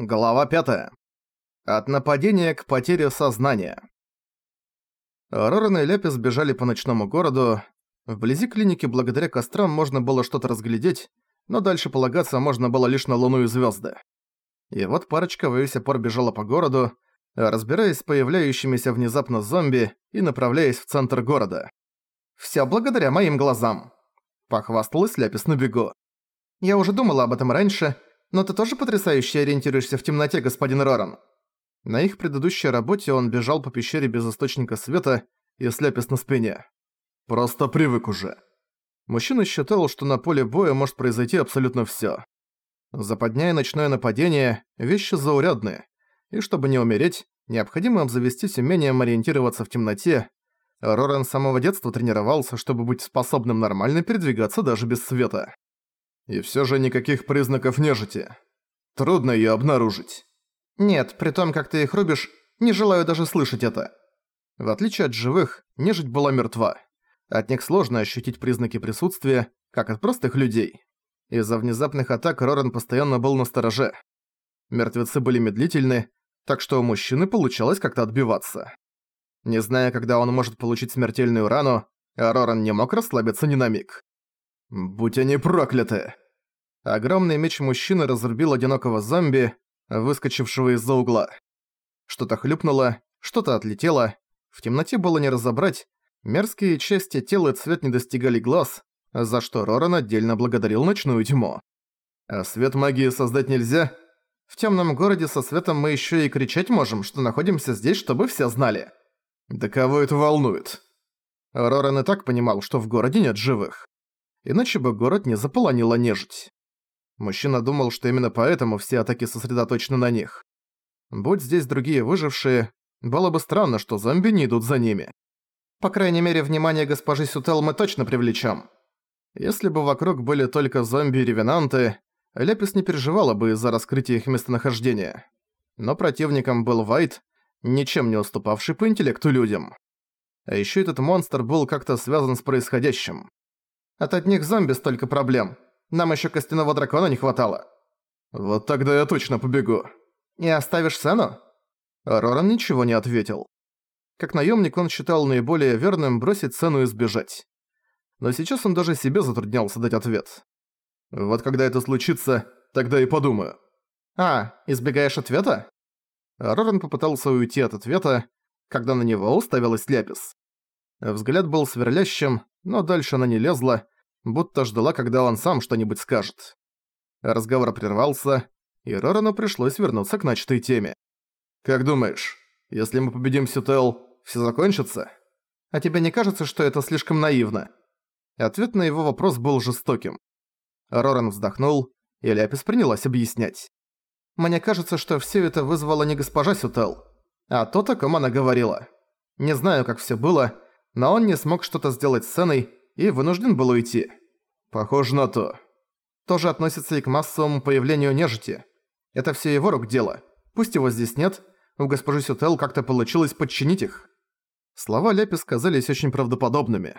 Глава 5. От нападения к потере сознания. Роран и Ляпис бежали по ночному городу. Вблизи клиники благодаря кострам можно было что-то разглядеть, но дальше полагаться можно было лишь на луну и звезды. И вот парочка во весь опор бежала по городу, разбираясь с появляющимися внезапно зомби и направляясь в центр города. «Всё благодаря моим глазам», — похвасталась Ляпис на бегу. «Я уже думала об этом раньше», — но ты тоже потрясающе ориентируешься в темноте, господин Роран». На их предыдущей работе он бежал по пещере без источника света и слепясь на спине. «Просто привык уже». Мужчина считал, что на поле боя может произойти абсолютно всё. Западня и ночное нападение – вещи заурядные, и чтобы не умереть, необходимо обзавестись умением ориентироваться в темноте. Роран с самого детства тренировался, чтобы быть способным нормально передвигаться даже без света. И все же никаких признаков нежити. Трудно ее обнаружить. Нет, при том, как ты их рубишь, не желаю даже слышать это. В отличие от живых, нежить была мертва. От них сложно ощутить признаки присутствия, как от простых людей. Из-за внезапных атак Роран постоянно был на стороже. Мертвецы были медлительны, так что у мужчины получалось как-то отбиваться. Не зная, когда он может получить смертельную рану, Роран не мог расслабиться ни на миг. «Будь они прокляты!» Огромный меч мужчины разрубил одинокого зомби, выскочившего из-за угла. Что-то хлюпнуло, что-то отлетело. В темноте было не разобрать. Мерзкие части тела и цвет не достигали глаз, за что Роран отдельно благодарил ночную тьму. А свет магии создать нельзя. В темном городе со светом мы еще и кричать можем, что находимся здесь, чтобы все знали. Да кого это волнует? Роран и так понимал, что в городе нет живых иначе бы город не заполонила нежить. Мужчина думал, что именно поэтому все атаки сосредоточены на них. Будь здесь другие выжившие, было бы странно, что зомби не идут за ними. По крайней мере, внимание госпожи Сютел мы точно привлечем. Если бы вокруг были только зомби и ревенанты, Лепис не переживала бы из-за раскрытия их местонахождения. Но противником был Вайт, ничем не уступавший по интеллекту людям. А ещё этот монстр был как-то связан с происходящим. От одних зомби столько проблем. Нам еще костяного дракона не хватало». «Вот тогда я точно побегу». «И оставишь сцену?» Роран ничего не ответил. Как наемник он считал наиболее верным бросить сцену и сбежать. Но сейчас он даже себе затруднялся дать ответ. «Вот когда это случится, тогда и подумаю». «А, избегаешь ответа?» Роран попытался уйти от ответа, когда на него уставилась Ляпис. Взгляд был сверлящим, но дальше она не лезла, будто ждала, когда он сам что-нибудь скажет. Разговор прервался, и Рорану пришлось вернуться к начатой теме. «Как думаешь, если мы победим Сютел, все закончится? А тебе не кажется, что это слишком наивно?» Ответ на его вопрос был жестоким. Роран вздохнул, и Ляпис принялась объяснять. «Мне кажется, что все это вызвало не госпожа Сютел, а то, о ком она говорила. Не знаю, как все было, но он не смог что-то сделать с сценой и вынужден был уйти. Похоже на то. Тоже относится и к массовому появлению нежити. Это все его рук дело. Пусть его здесь нет, у госпожи Сютел как-то получилось подчинить их. Слова Лепис казались очень правдоподобными.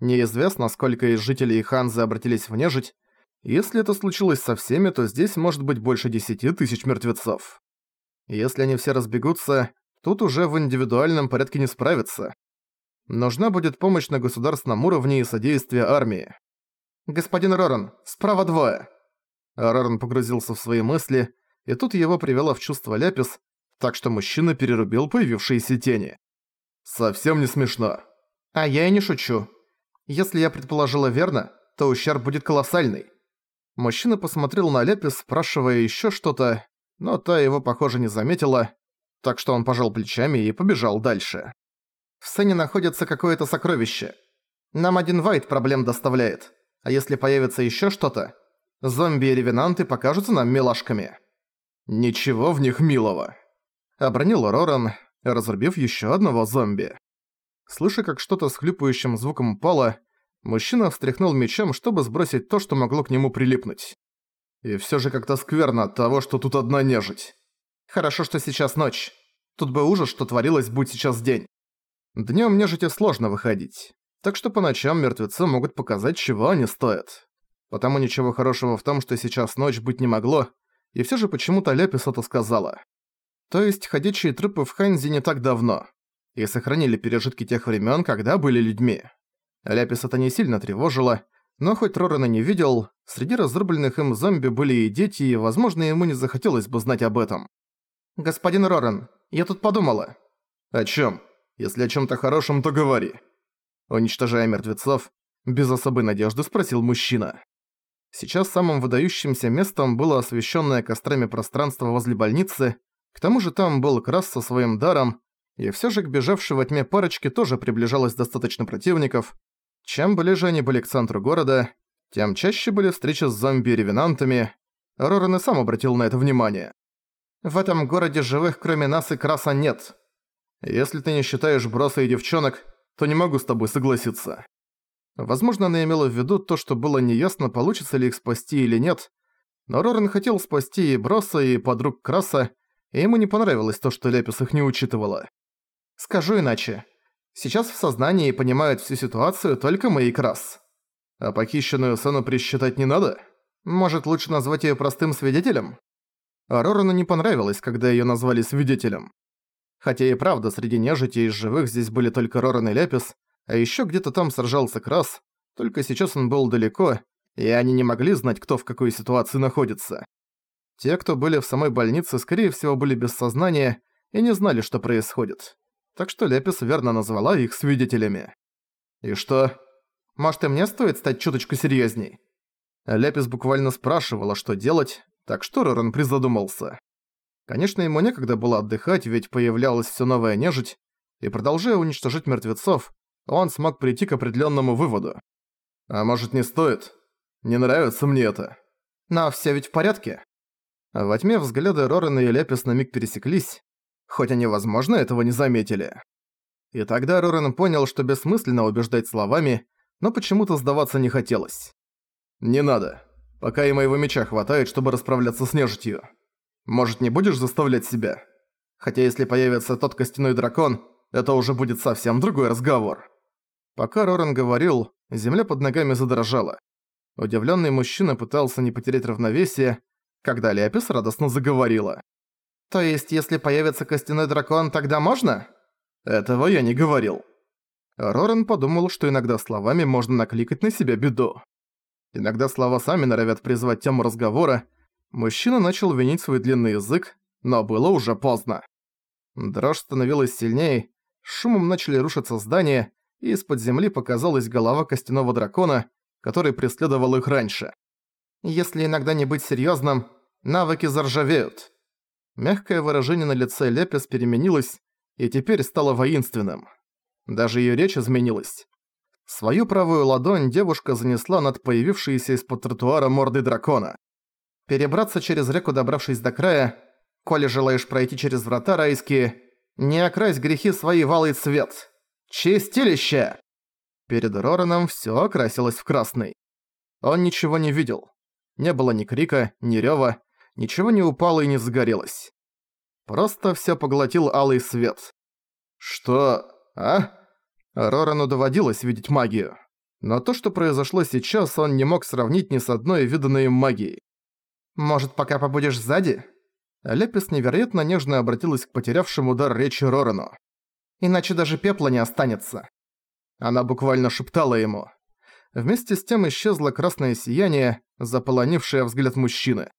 Неизвестно, сколько из жителей Ханзы обратились в нежить. Если это случилось со всеми, то здесь может быть больше десяти тысяч мертвецов. Если они все разбегутся, тут уже в индивидуальном порядке не справиться. Нужна будет помощь на государственном уровне и содействие армии. «Господин Роран, справа двое!» Роран погрузился в свои мысли, и тут его привела в чувство Ляпис, так что мужчина перерубил появившиеся тени. «Совсем не смешно». «А я и не шучу. Если я предположила верно, то ущерб будет колоссальный». Мужчина посмотрел на Ляпис, спрашивая еще что-то, но та его, похоже, не заметила, так что он пожал плечами и побежал дальше. В сцене находится какое-то сокровище. Нам один Вайт проблем доставляет. А если появится ещё что-то, зомби и ревенанты покажутся нам милашками. Ничего в них милого. Обронил Роран, разрубив ещё одного зомби. Слыша, как что-то с хлюпающим звуком упало, мужчина встряхнул мечом, чтобы сбросить то, что могло к нему прилипнуть. И всё же как-то скверно от того, что тут одна нежить. Хорошо, что сейчас ночь. Тут бы ужас, что творилось, будь сейчас день. Днём нежити сложно выходить, так что по ночам мертвецы могут показать, чего они стоят. Потому ничего хорошего в том, что сейчас ночь быть не могло, и всё же почему-то Ляпис это сказала. То есть ходячие трупы в Ханзе не так давно, и сохранили пережитки тех времён, когда были людьми. Ляпис это не сильно тревожило, но хоть Рорана не видел, среди разрубленных им зомби были и дети, и, возможно, ему не захотелось бы знать об этом. «Господин Роран, я тут подумала». «О чём? Если о чём-то хорошем, то говори». Уничтожая мертвецов, без особой надежды спросил мужчина. Сейчас самым выдающимся местом было освещенное кострами пространство возле больницы, к тому же там был Крас со своим даром, и все же к бежавшей во тьме парочке тоже приближалось достаточно противников. Чем ближе они были к центру города, тем чаще были встречи с зомби-ревенантами. Роран и сам обратил на это внимание. «В этом городе живых кроме нас и Краса нет. Если ты не считаешь броса и девчонок, то не могу с тобой согласиться». Возможно, она имела в виду то, что было неясно, получится ли их спасти или нет, но Роран хотел спасти и Броса, и подруг Краса, и ему не понравилось то, что Лепис их не учитывала. Скажу иначе. Сейчас в сознании понимают всю ситуацию только мы и Крас. А похищенную Сэну присчитать не надо? Может, лучше назвать её простым свидетелем? А Рорану не понравилось, когда её назвали свидетелем. Хотя и правда, среди нежити из живых здесь были только Роран и Лепис, а ещё где-то там сражался Крас, только сейчас он был далеко, и они не могли знать, кто в какой ситуации находится. Те, кто были в самой больнице, скорее всего, были без сознания и не знали, что происходит. Так что Лепис верно назвала их свидетелями. И что? Может, и мне стоит стать чуточку серьёзней? Лепис буквально спрашивала, что делать, так что Роран призадумался. Конечно, ему некогда было отдыхать, ведь появлялась всё новая нежить, и продолжая уничтожить мертвецов, он смог прийти к определенному выводу. А может не стоит? Не нравится мне это. Но все ведь в порядке. Во тьме взгляды Рорена и Лепис на миг пересеклись, хоть они, возможно, этого не заметили. И тогда Рорен понял, что бессмысленно убеждать словами, но почему-то сдаваться не хотелось. «Не надо. Пока и моего меча хватает, чтобы расправляться с нежитью. Может, не будешь заставлять себя? Хотя если появится тот костяной дракон, это уже будет совсем другой разговор». Пока Роран говорил, земля под ногами задрожала. Удивленный мужчина пытался не потерять равновесие, когда Лепис радостно заговорила. «То есть, если появится костяной дракон, тогда можно?» «Этого я не говорил». Роран подумал, что иногда словами можно накликать на себя беду. Иногда слова сами норовят призвать тему разговора. Мужчина начал винить свой длинный язык, но было уже поздно. Дрожь становилась сильнее, шумом начали рушиться здания, и из-под земли показалась голова костяного дракона, который преследовал их раньше. «Если иногда не быть серьёзным, навыки заржавеют». Мягкое выражение на лице Лепис переменилось и теперь стало воинственным. Даже её речь изменилась. Свою правую ладонь девушка занесла над появившейся из-под тротуара мордой дракона. Перебраться через реку, добравшись до края, коли желаешь пройти через врата райские, не окрась грехи свои в алый цвет. Чистилище!» Перед Рораном всё окрасилось в красный. Он ничего не видел. Не было ни крика, ни рёва, ничего не упало и не загорелось. Просто всё поглотил алый свет. Что? А? Рорану доводилось видеть магию. Но то, что произошло сейчас, он не мог сравнить ни с одной виданной им магией. «Может, пока побудешь сзади?» Лепис невероятно нежно обратилась к потерявшему дар речи Рорану иначе даже пепла не останется». Она буквально шептала ему. Вместе с тем исчезло красное сияние, заполонившее взгляд мужчины.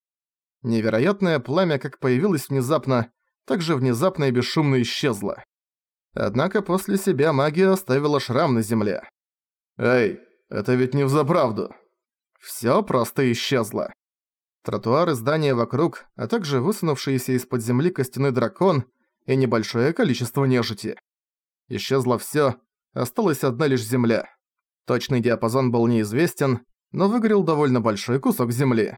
Невероятное пламя как появилось внезапно, так же внезапно и бесшумно исчезло. Однако после себя магия оставила шрам на земле. «Эй, это ведь не взаправду!» Всё просто исчезло. Тротуары здания вокруг, а также высунувшийся из-под земли костяной дракон и небольшое количество нежити. Исчезло всё, осталась одна лишь земля. Точный диапазон был неизвестен, но выгорел довольно большой кусок земли.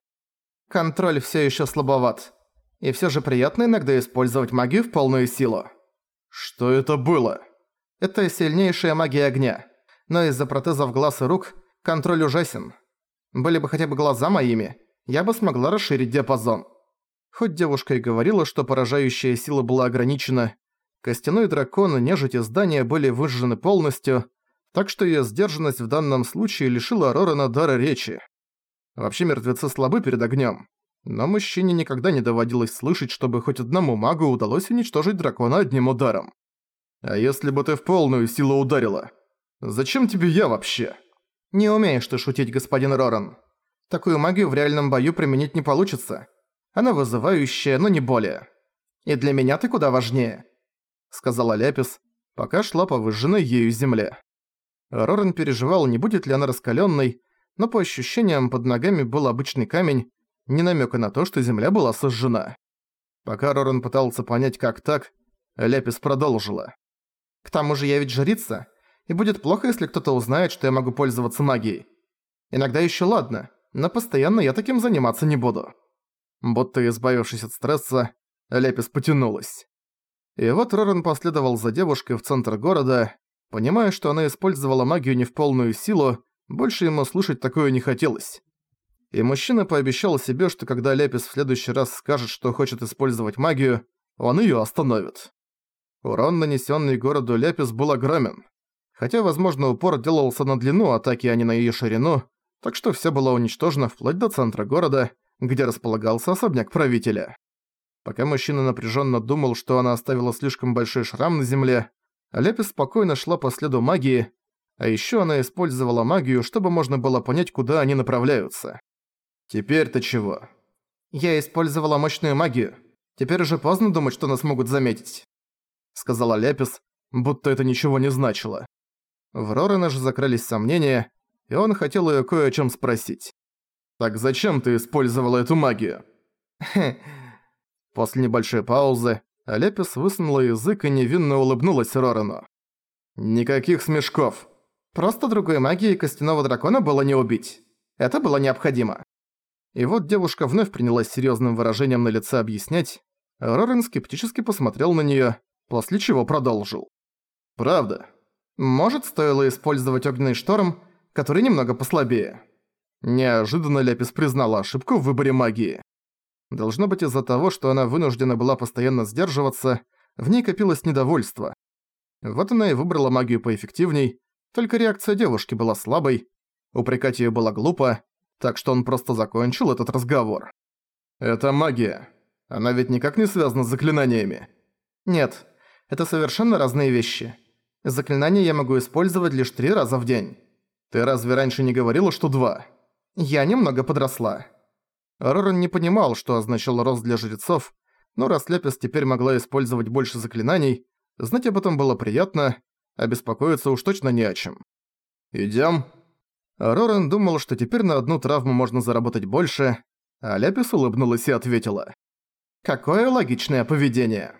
Контроль всё ещё слабоват. И всё же приятно иногда использовать магию в полную силу. Что это было? Это сильнейшая магия огня. Но из-за протезов глаз и рук контроль ужасен. Были бы хотя бы глаза моими, я бы смогла расширить диапазон. Хоть девушка и говорила, что поражающая сила была ограничена, Костяной дракон и нежить здания были выжжены полностью, так что её сдержанность в данном случае лишила Рорана дара речи. Вообще мертвецы слабы перед огнём, Но мужчине никогда не доводилось слышать, чтобы хоть одному магу удалось уничтожить дракона одним ударом. А если бы ты в полную силу ударила? Зачем тебе я вообще? Не умеешь ты шутить, господин Роран. Такую магию в реальном бою применить не получится. Она вызывающая, но не более. И для меня ты куда важнее», — сказала Ляпис, пока шла по выжженной ею земле. Роран переживал, не будет ли она раскалённой, но по ощущениям под ногами был обычный камень, не намека на то, что земля была сожжена. Пока Роран пытался понять, как так, Ляпис продолжила. «К тому же я ведь жрица, и будет плохо, если кто-то узнает, что я могу пользоваться магией. Иногда ещё ладно, но постоянно я таким заниматься не буду». Будто избавившись от стресса, Лепис потянулась. И вот Роран последовал за девушкой в центр города, понимая, что она использовала магию не в полную силу, больше ему слушать такое не хотелось. И мужчина пообещал себе, что когда Лепис в следующий раз скажет, что хочет использовать магию, он её остановит. Урон, нанесённый городу Лепис, был огромен. Хотя, возможно, упор делался на длину атаки, а не на её ширину, так что всё было уничтожено вплоть до центра города, где располагался особняк правителя. Пока мужчина напряженно думал, что она оставила слишком большой шрам на земле, Лепис спокойно шла по следу магии, а еще она использовала магию, чтобы можно было понять, куда они направляются. «Теперь-то чего?» «Я использовала мощную магию. Теперь уже поздно думать, что нас могут заметить», — сказала Лепис, будто это ничего не значило. В Рорена же закрылись сомнения, и он хотел её кое о чем спросить. «Так зачем ты использовала эту магию?» После небольшой паузы Алепис высунула язык и невинно улыбнулась Рорану. «Никаких смешков. Просто другой магии костяного дракона было не убить. Это было необходимо». И вот девушка вновь принялась серьёзным выражением на лице объяснять. Рорен скептически посмотрел на неё, после чего продолжил. «Правда. Может, стоило использовать огненный шторм, который немного послабее». Неожиданно Лепис признала ошибку в выборе магии. Должно быть из-за того, что она вынуждена была постоянно сдерживаться, в ней копилось недовольство. Вот она и выбрала магию поэффективней, только реакция девушки была слабой, упрекать её было глупо, так что он просто закончил этот разговор. «Это магия. Она ведь никак не связана с заклинаниями». «Нет, это совершенно разные вещи. Заклинания я могу использовать лишь три раза в день. Ты разве раньше не говорила, что два?» «Я немного подросла». Роран не понимал, что означал рост для жрецов, но раз Лепис теперь могла использовать больше заклинаний, знать об этом было приятно, а беспокоиться уж точно не о чем. «Идём». Роран думал, что теперь на одну травму можно заработать больше, а Лепис улыбнулась и ответила. «Какое логичное поведение».